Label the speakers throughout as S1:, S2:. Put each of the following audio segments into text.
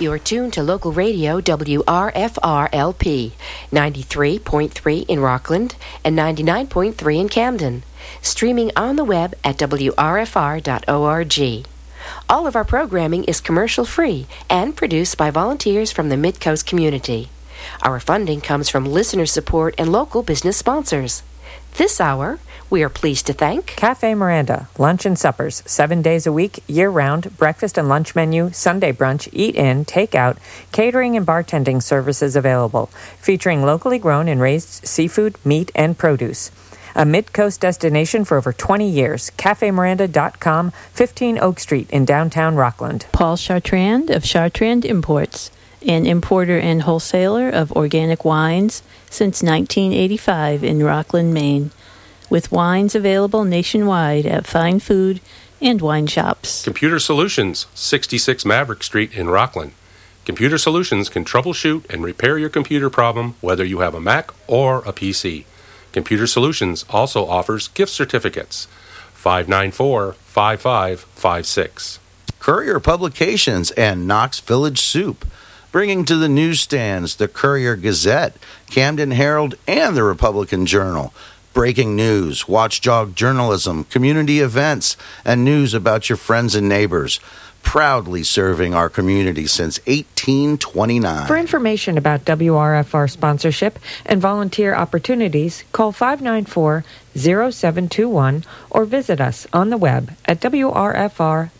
S1: You're tuned to local radio WRFR-LP, 93.3 in Rockland and 99.3 in Camden. Streaming on the web at WRFR.org. All of our programming is commercial free and produced by volunteers from the Midcoast community. Our funding comes from listener support and local business sponsors. This hour, we are pleased to thank
S2: Cafe Miranda, lunch and suppers, seven days a week, year round, breakfast and lunch menu, Sunday brunch, eat in, take out, catering and bartending services available, featuring locally grown and raised seafood, meat, and produce. A mid coast destination for over 20 years. CafeMiranda.com, 15 Oak Street in downtown Rockland.
S3: Paul Chartrand of Chartrand Imports, an importer and wholesaler of organic wines since 1985 in Rockland, Maine, with wines available nationwide at fine food and wine shops.
S4: Computer Solutions, 66 Maverick Street in Rockland. Computer Solutions can troubleshoot and repair your computer problem whether you have a Mac or a PC. Computer Solutions also offers gift certificates. 594 5556.
S5: Courier Publications and Knox Village Soup, bringing to the newsstands the Courier Gazette, Camden Herald, and the Republican Journal. Breaking news, watchdog journalism, community events, and news about your friends and neighbors. Proudly serving our community since 1829.
S2: For information about WRFR sponsorship and volunteer opportunities, call 594 0721 or visit us on the web at wrfr.org.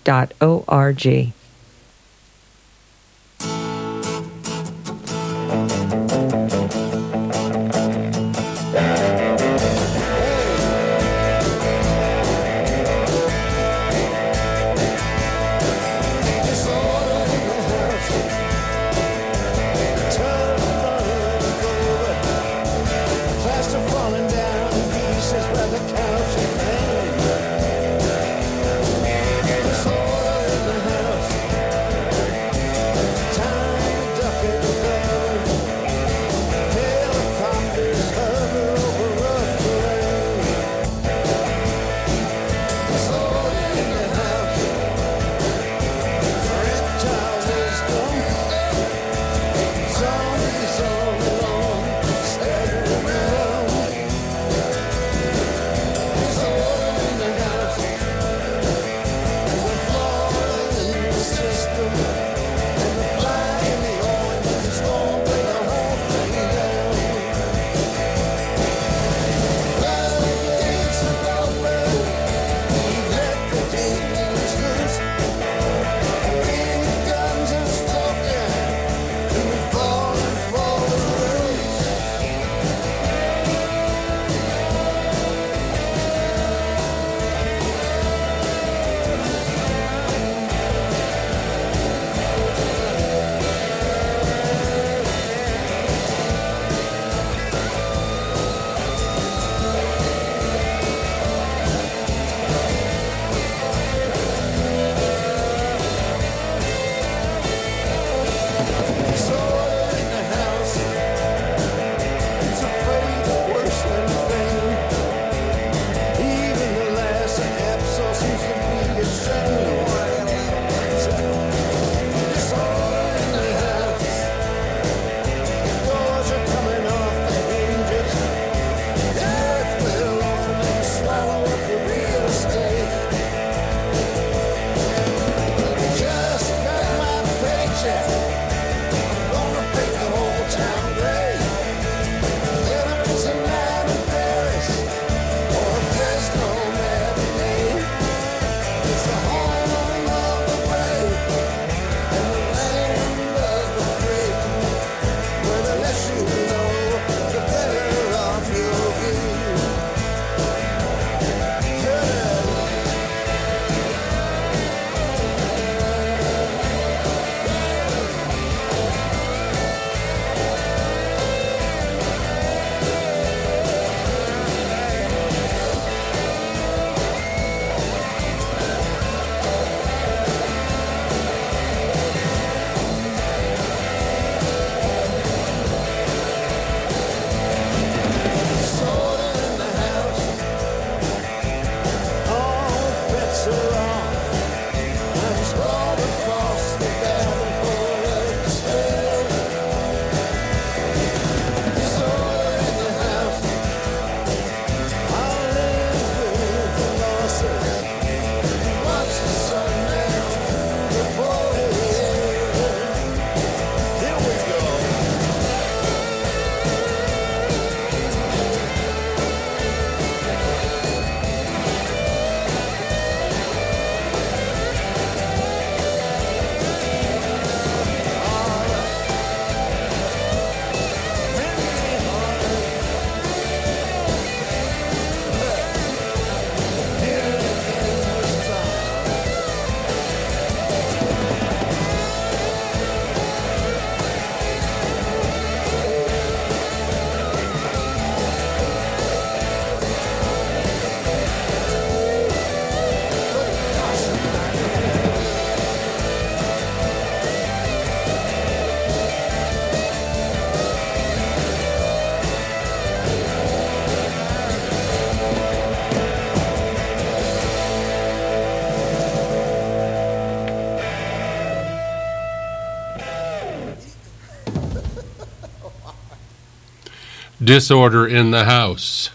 S4: Disorder in the House.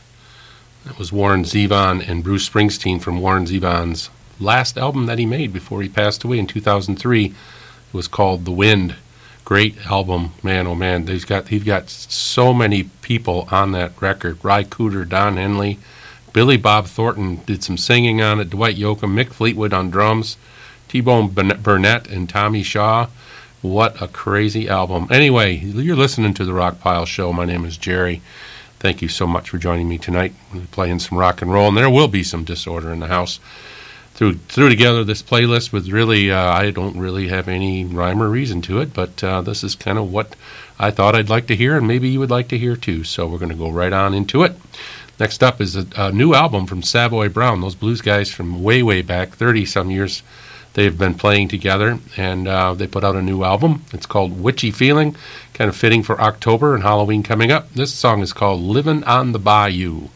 S4: That was Warren Zevon and Bruce Springsteen from Warren Zevon's last album that he made before he passed away in 2003. It was called The Wind. Great album, man, oh man. They've got, he's got so many people on that record. Ry Cooder, Don Henley, Billy Bob Thornton did some singing on it, Dwight Yoakam, Mick Fleetwood on drums, T-Bone Burnett and Tommy Shaw. What a crazy album. Anyway, you're listening to the Rock Pile Show. My name is Jerry. Thank you so much for joining me tonight. We're playing some rock and roll, and there will be some disorder in the house. Threw, threw together this playlist with really, uh, I don't really have any rhyme or reason to it, but uh, this is kind of what I thought I'd like to hear, and maybe you would like to hear too. So we're going to go right on into it. Next up is a, a new album from Savoy Brown, those blues guys from way, way back, 30 some years they've been playing together, and uh, they put out a new album. It's called Witchy Feeling, kind of fitting for October and Halloween coming up. This song is called Living on the Bayou.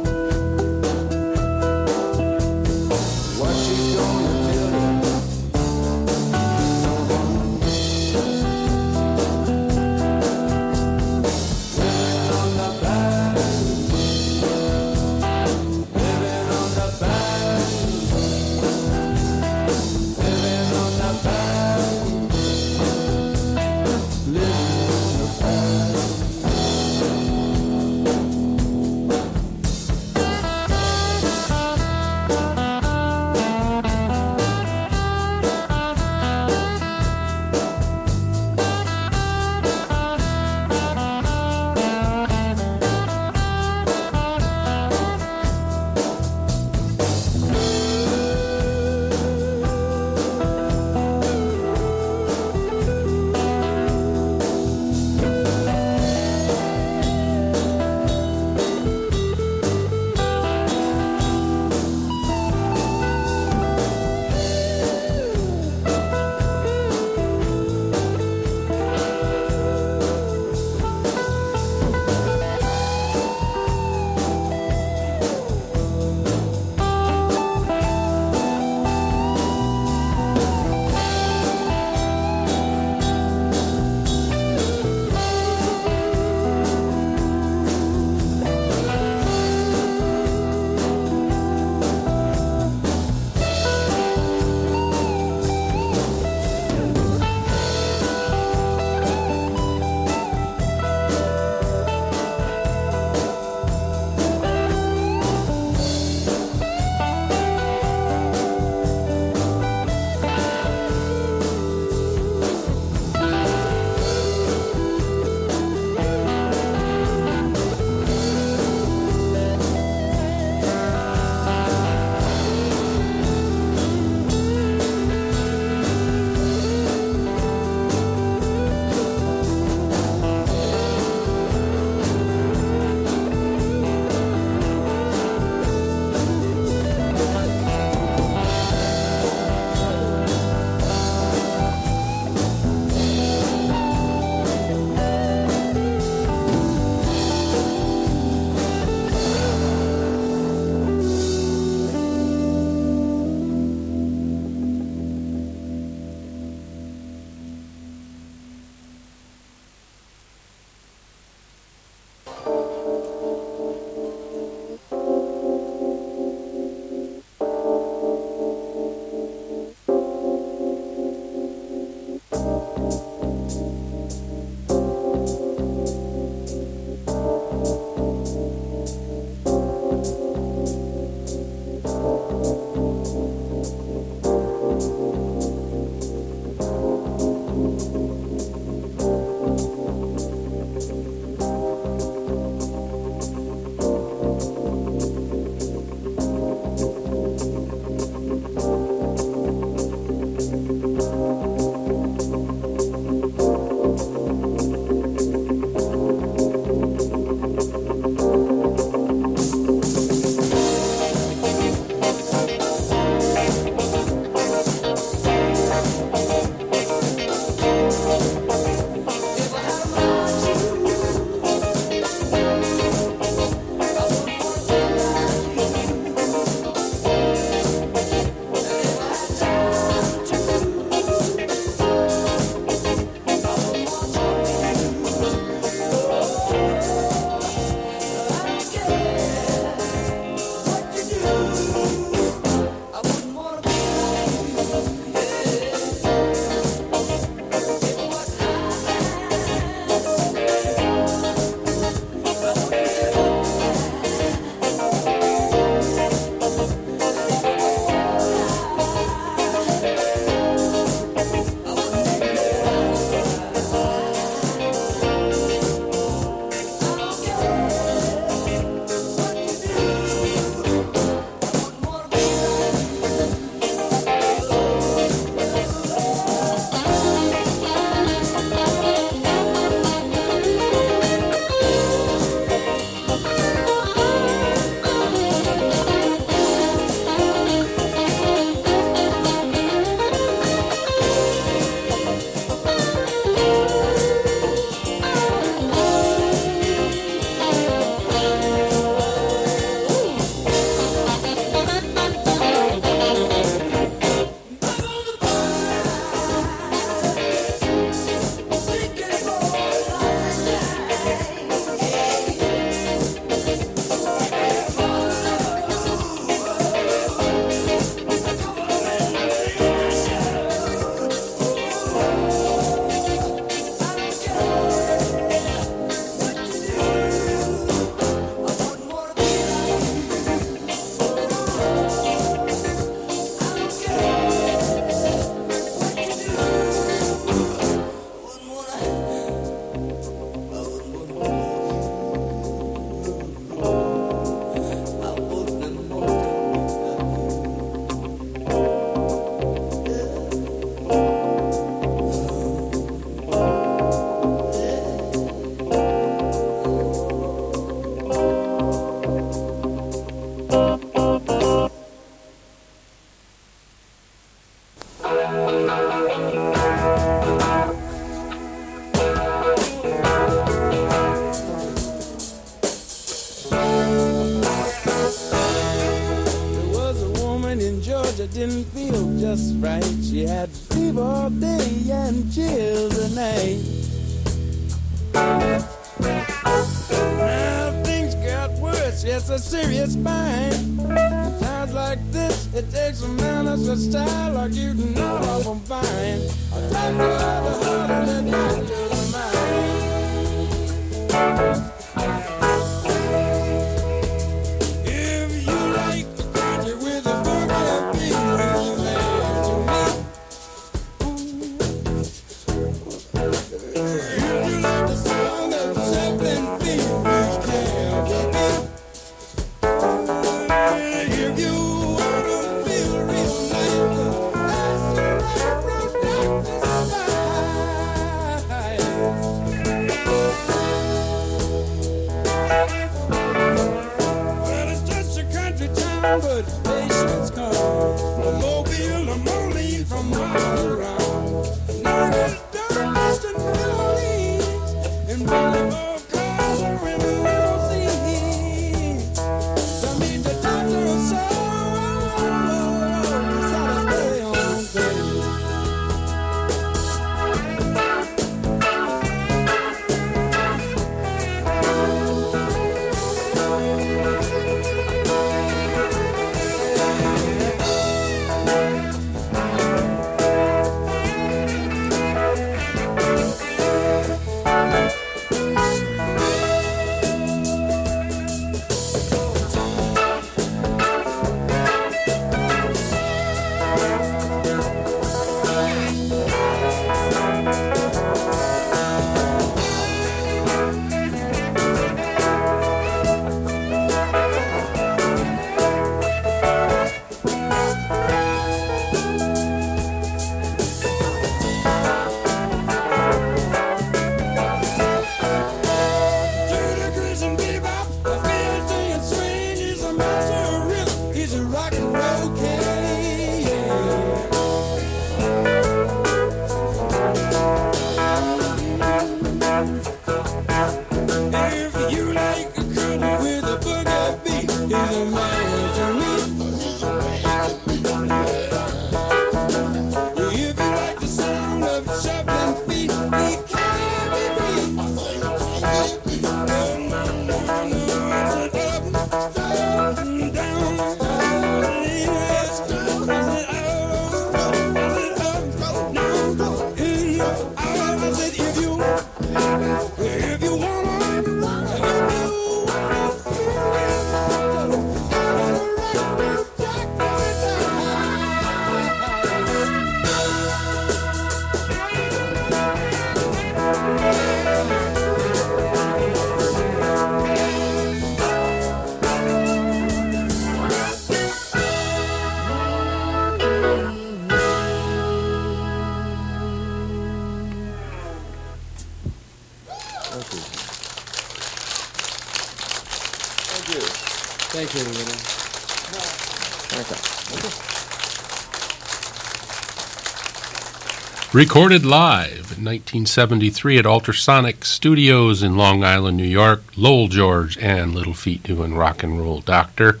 S4: Recorded live in 1973 at Ultrasonic Studios in Long Island, New York. Lowell George and Little Feat doing Rock and Roll Doctor.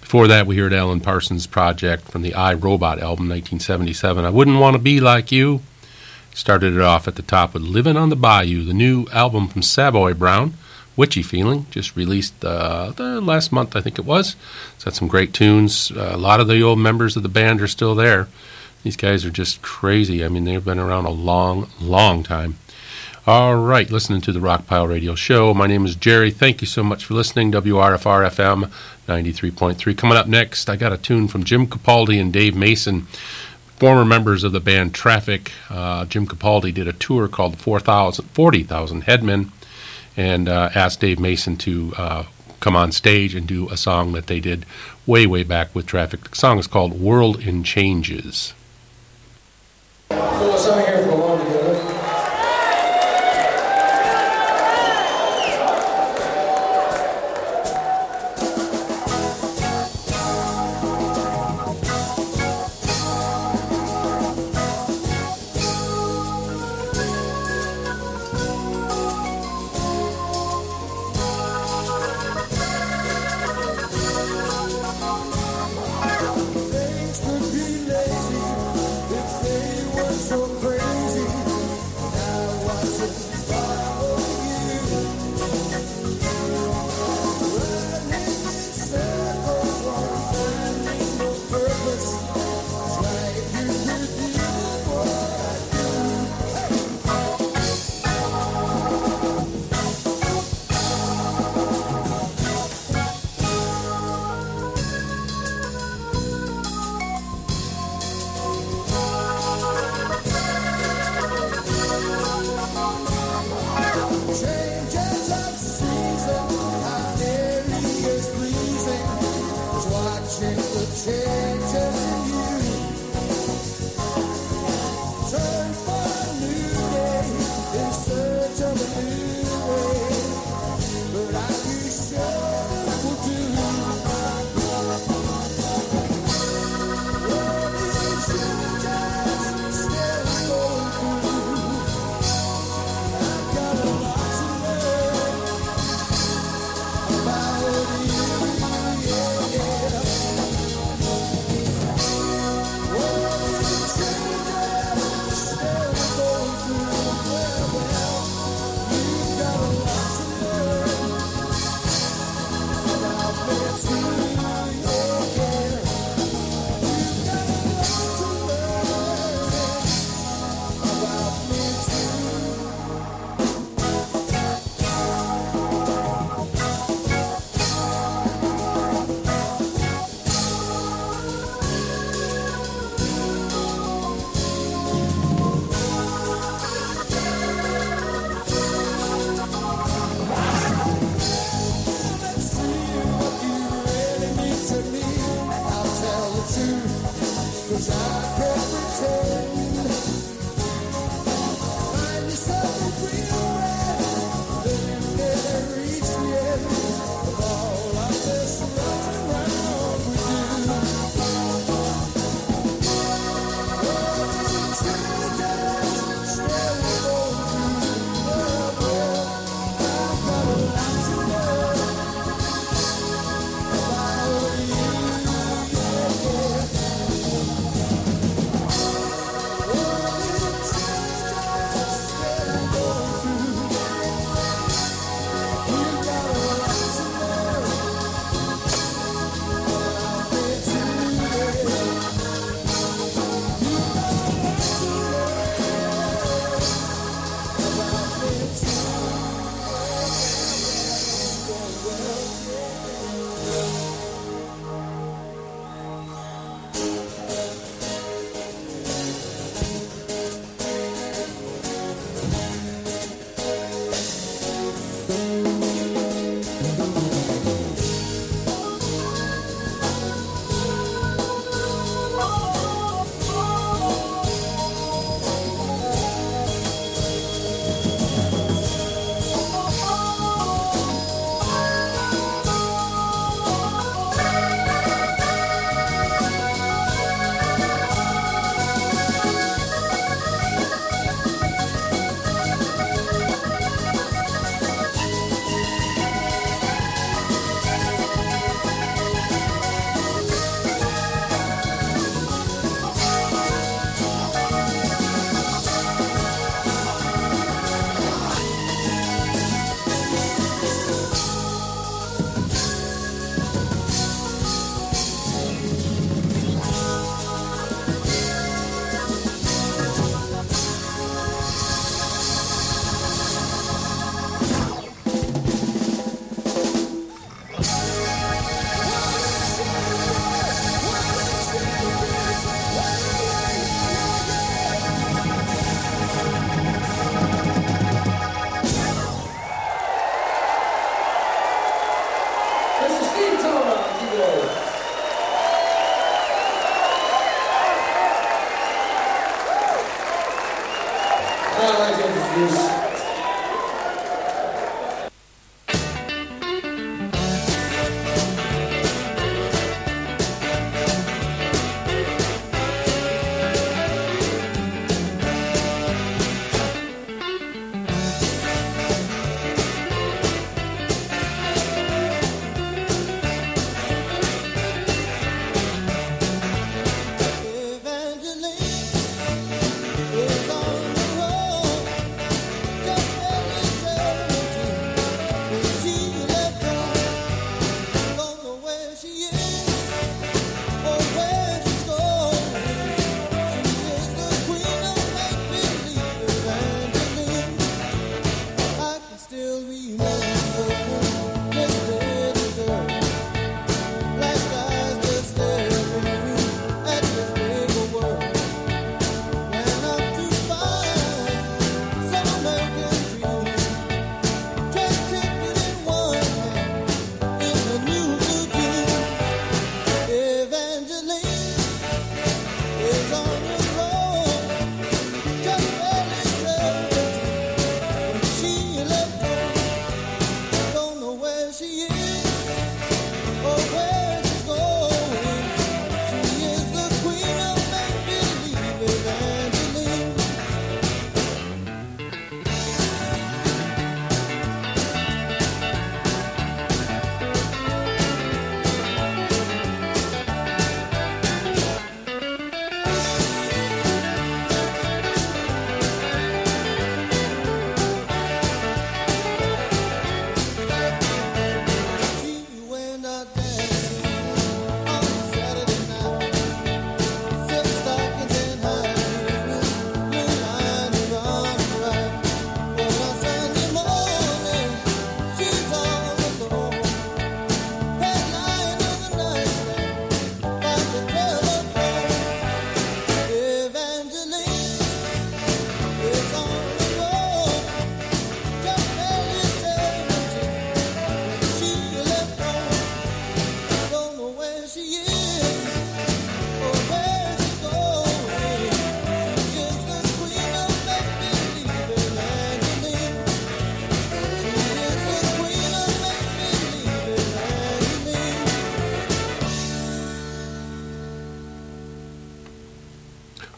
S4: Before that, we heard Alan Parsons' project from the I Robot album, 1977. I Wouldn't Want to Be Like You. Started it off at the top with Living on the Bayou, the new album from Savoy Brown. Witchy Feeling, just released uh, the last month, I think it was. It's got some great tunes. A lot of the old members of the band are still there. These guys are just crazy. I mean, they've been around a long, long time. All right, listening to the Rockpile Radio Show. My name is Jerry. Thank you so much for listening. WRFR FM 93.3. Coming up next, I got a tune from Jim Capaldi and Dave Mason, former members of the band Traffic. Uh, Jim Capaldi did a tour called 40,000 Headmen and uh, asked Dave Mason to uh, come on stage and do a song that they did way, way back with Traffic. The song is called World in Changes.
S6: So out here for a long together?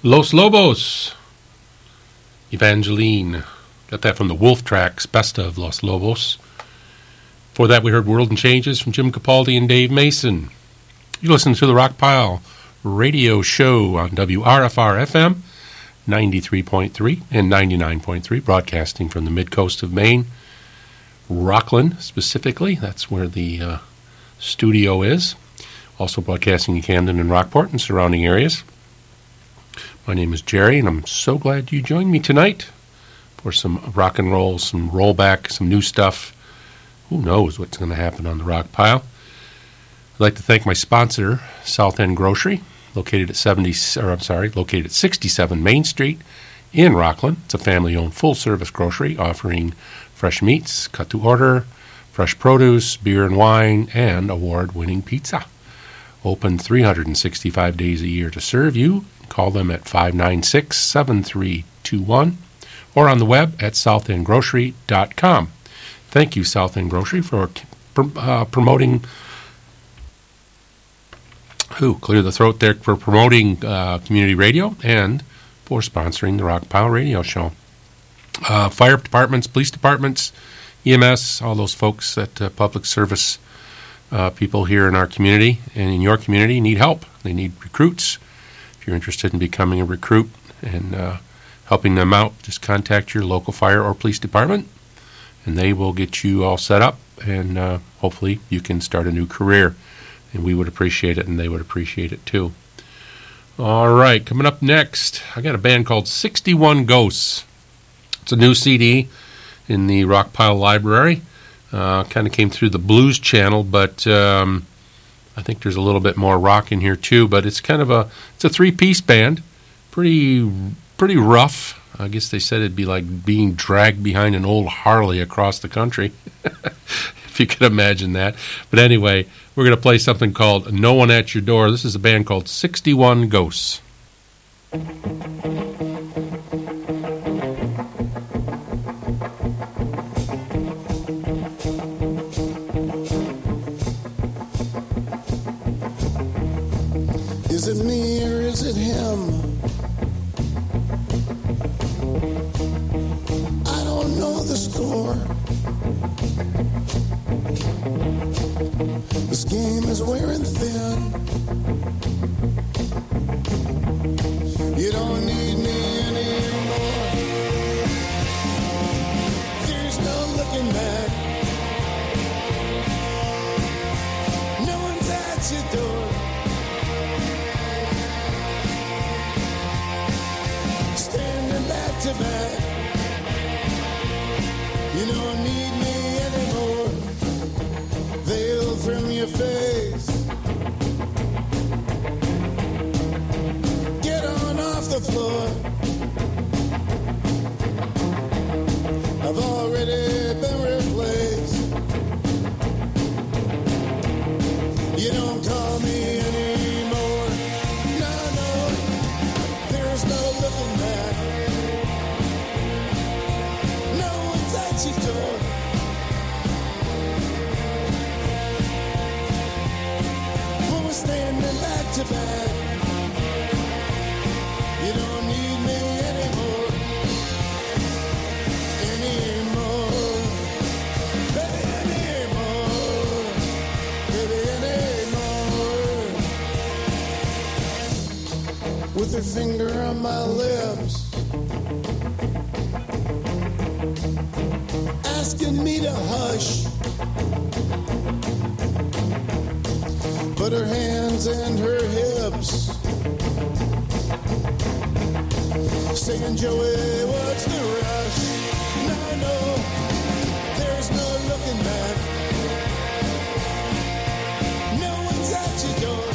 S4: Los Lobos. Evangeline. Got that from the Wolf Tracks, Best of Los Lobos. For that, we heard World in Changes from Jim Capaldi and Dave Mason. You listen to the Rock Pile radio show on WRFR FM 93.3 and 99.3, broadcasting from the mid coast of Maine. Rockland, specifically. That's where the uh, studio is. Also broadcasting in Camden and Rockport and surrounding areas. My name is Jerry, and I'm so glad you joined me tonight for some rock and roll, some rollback, some new stuff. Who knows what's going to happen on the rock pile? I'd like to thank my sponsor, South End Grocery, located at 70, or I'm sorry, located at 67 Main Street in Rockland. It's a family-owned full-service grocery offering fresh meats, cut to order, fresh produce, beer and wine, and award-winning pizza. Open 365 days a year to serve you. Call them at 596 7321 or on the web at southendgrocery.com. Thank you, South End Grocery, for uh, promoting. Who clear the throat there for promoting uh, community radio and for sponsoring the Rock Pile Radio Show. Uh, fire departments, police departments, EMS, all those folks that public service people here in our community and in your community need help. They need recruits. If you're interested in becoming a recruit and uh, helping them out, just contact your local fire or police department and they will get you all set up and uh, hopefully you can start a new career. And we would appreciate it and they would appreciate it too. All right, coming up next, I got a band called 61 Ghosts. It's a new CD in the Rockpile Library. Uh, kind of came through the blues channel, but um, I think there's a little bit more rock in here too. But it's kind of a it's a three piece band, pretty pretty rough. I guess they said it'd be like being dragged behind an old Harley across the country, if you could imagine that. But anyway, we're going to play something called No One at Your Door. This is a band called 61 Ghosts.
S7: With her finger on my lips, asking me to hush. But her hands and her hips, saying, Joey, what's the rush? No, no, there's no looking back. No one's at your door.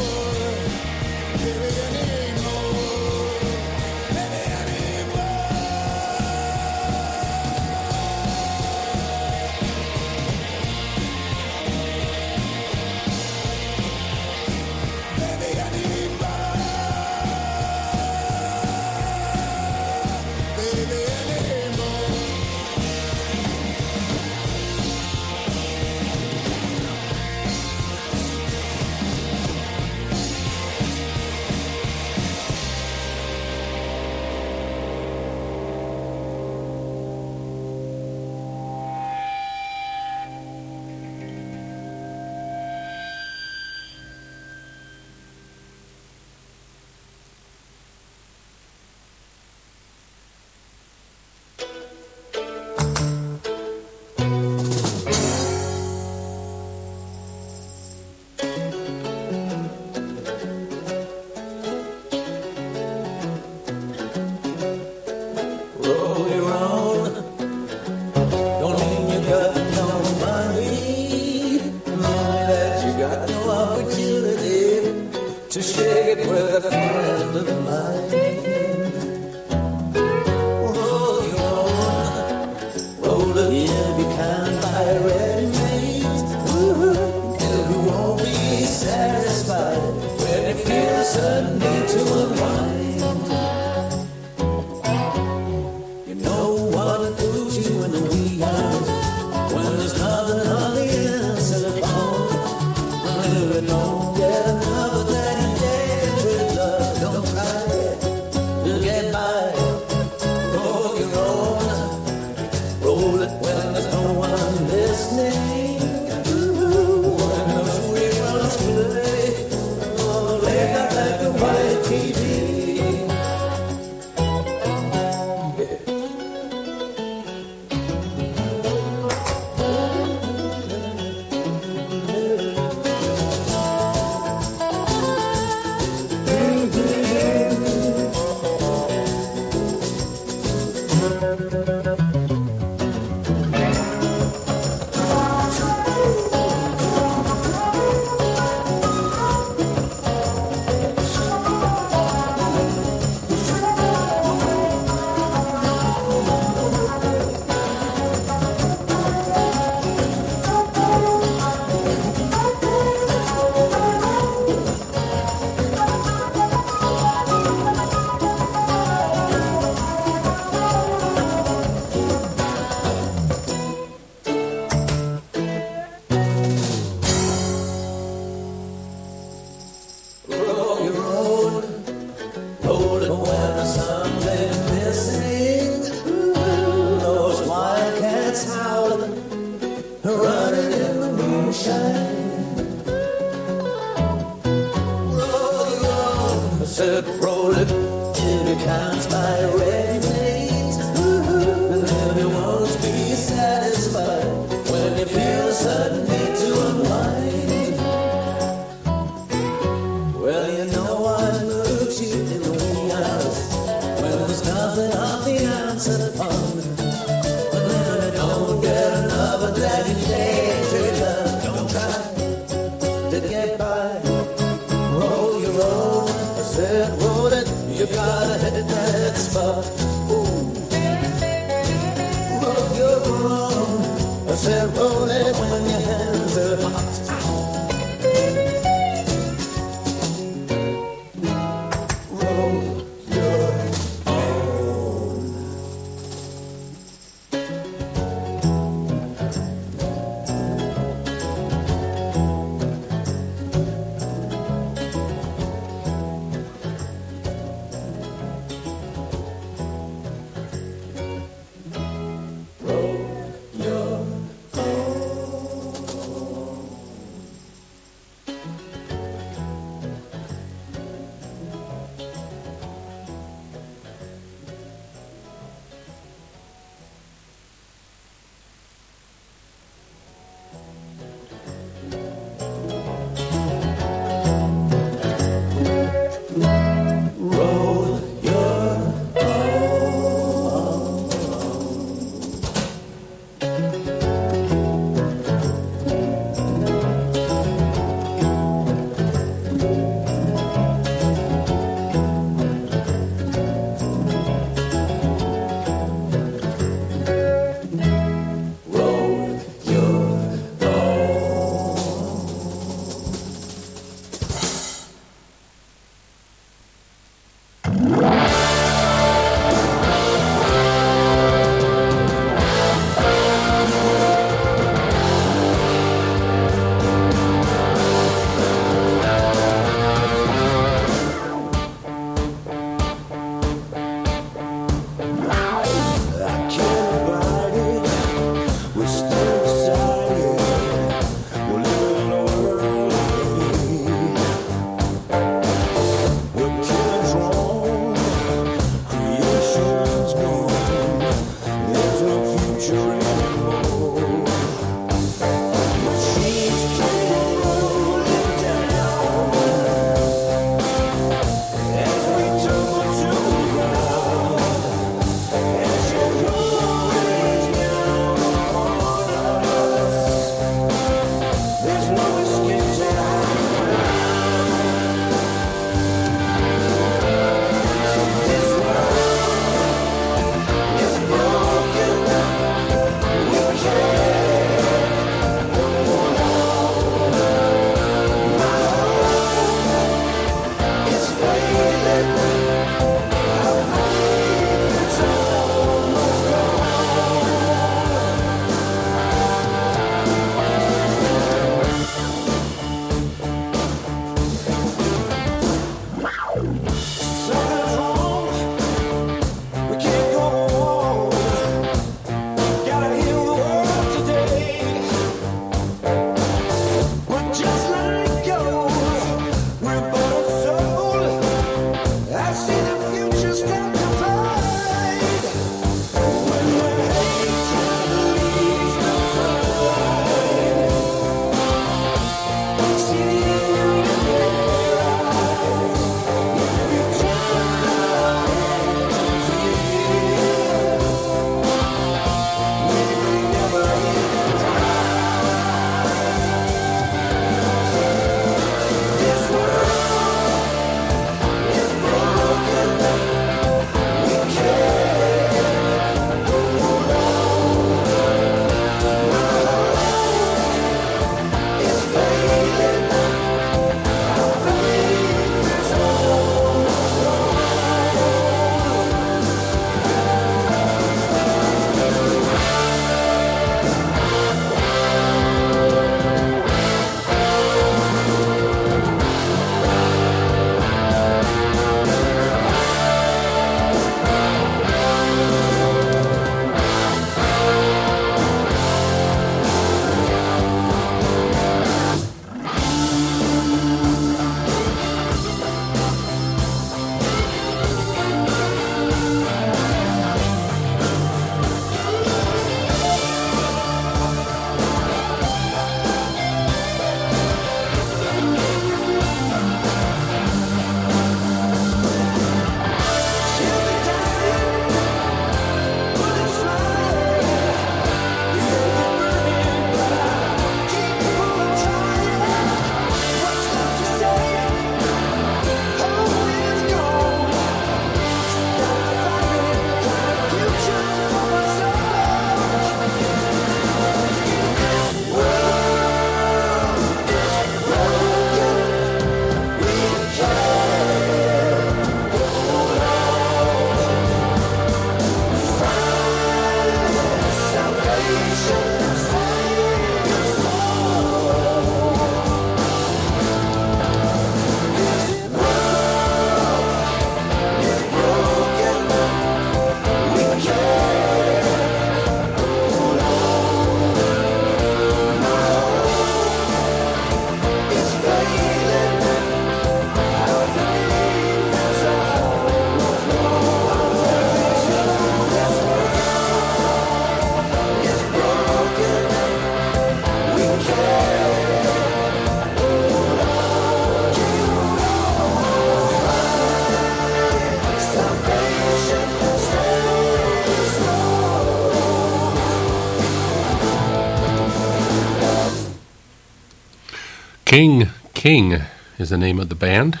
S4: King is the name of the band.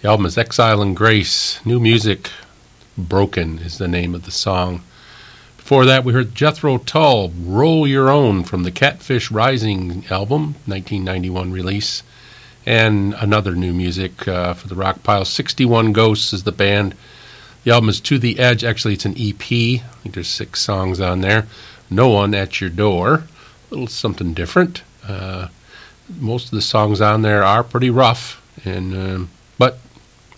S4: The album is Exile and Grace. New music, Broken is the name of the song. Before that, we heard Jethro Tull, Roll Your Own from the Catfish Rising album, 1991 release. And another new music uh, for the rock pile. 61 Ghosts is the band. The album is To the Edge. Actually, it's an EP. I think there's six songs on there. No One at Your Door. A little something different. Uh, most of the songs on there are pretty rough, and um, but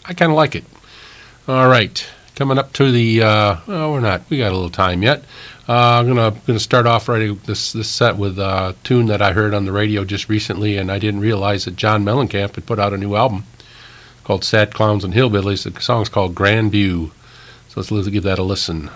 S4: I kind of like it. All right, coming up to the. Uh, well, we're not. We got a little time yet. Uh, I'm gonna gonna start off right this this set with a tune that I heard on the radio just recently, and I didn't realize that John Mellencamp had put out a new album called "Sad Clowns and Hillbillies." The song's called "Grand View." So let's give that a listen.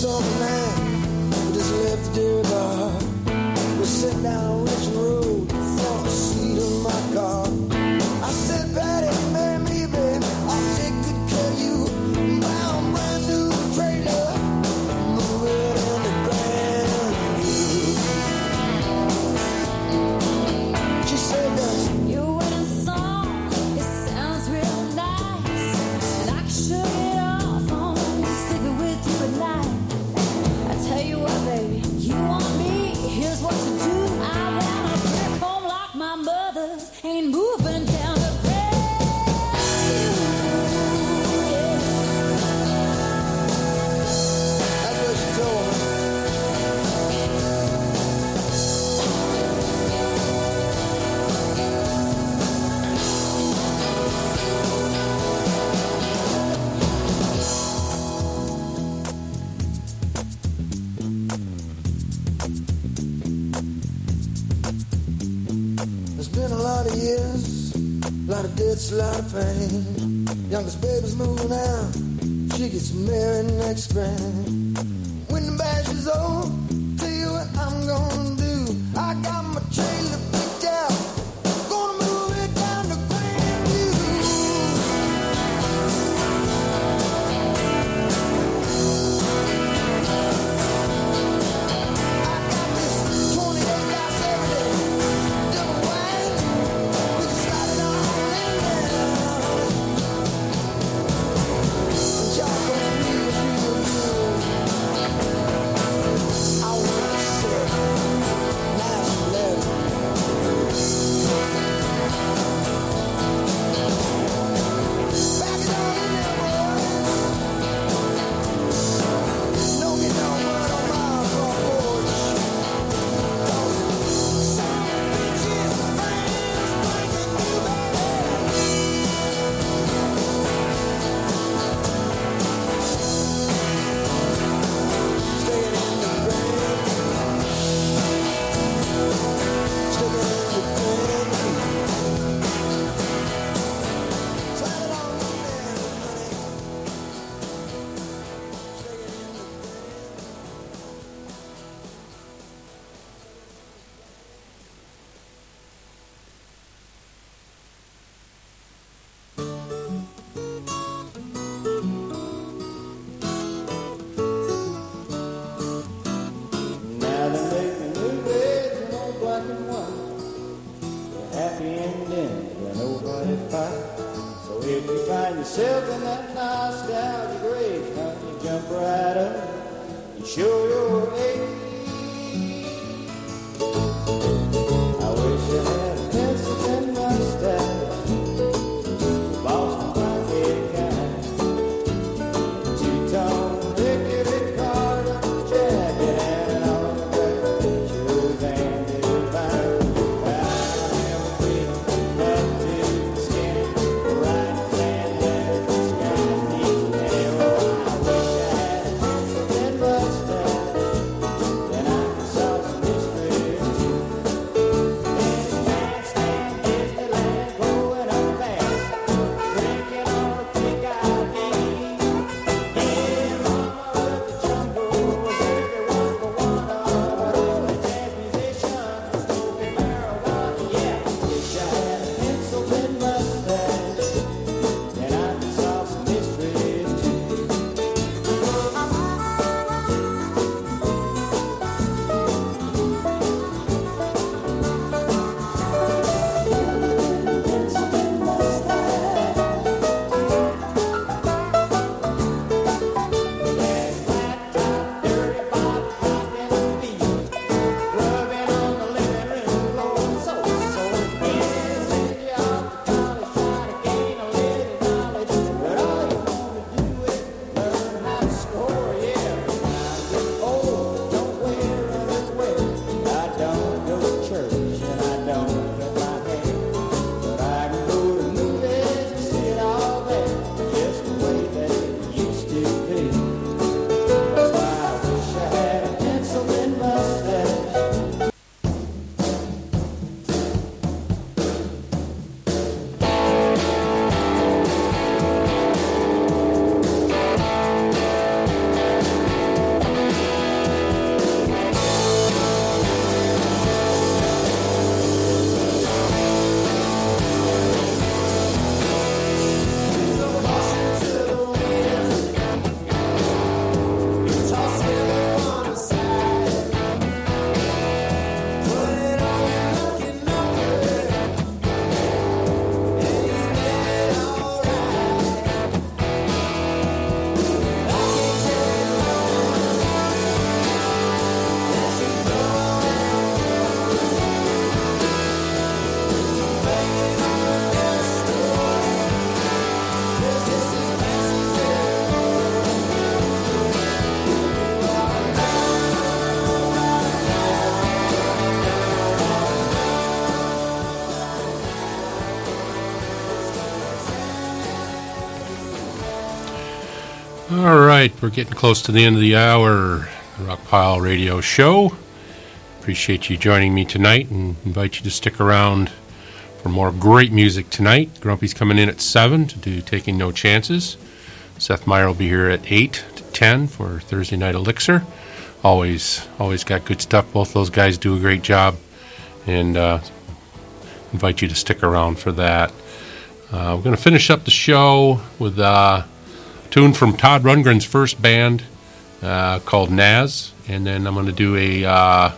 S8: Scorched pain. Youngest baby's moving out, she gets married next spring.
S9: Right,
S4: we're getting close to the end of the hour. Rock Pile Radio Show. Appreciate you joining me tonight and invite you to stick around for more great music tonight. Grumpy's coming in at 7 to do Taking No Chances. Seth Meyer will be here at 8 to 10 for Thursday Night Elixir. Always, always got good stuff. Both those guys do a great job. And uh, invite you to stick around for that. Uh, we're going to finish up the show with uh, tune from Todd Rundgren's first band uh, called Nazz. And then I'm going to do a uh,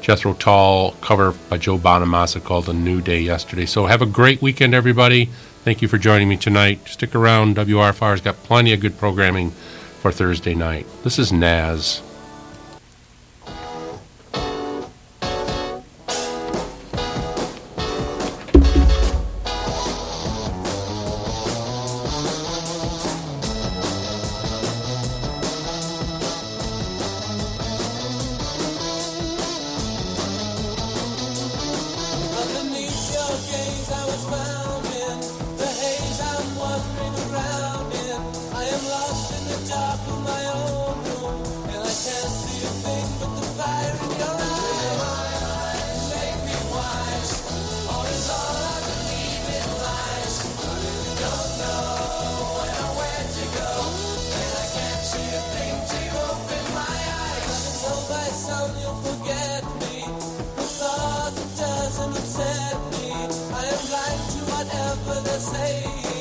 S4: Jethro Tull cover by Joe Bonamassa called A New Day Yesterday. So have a great weekend, everybody. Thank you for joining me tonight. Stick around. WRFR's got plenty of good programming for Thursday night. This is
S10: Nazz. Whatever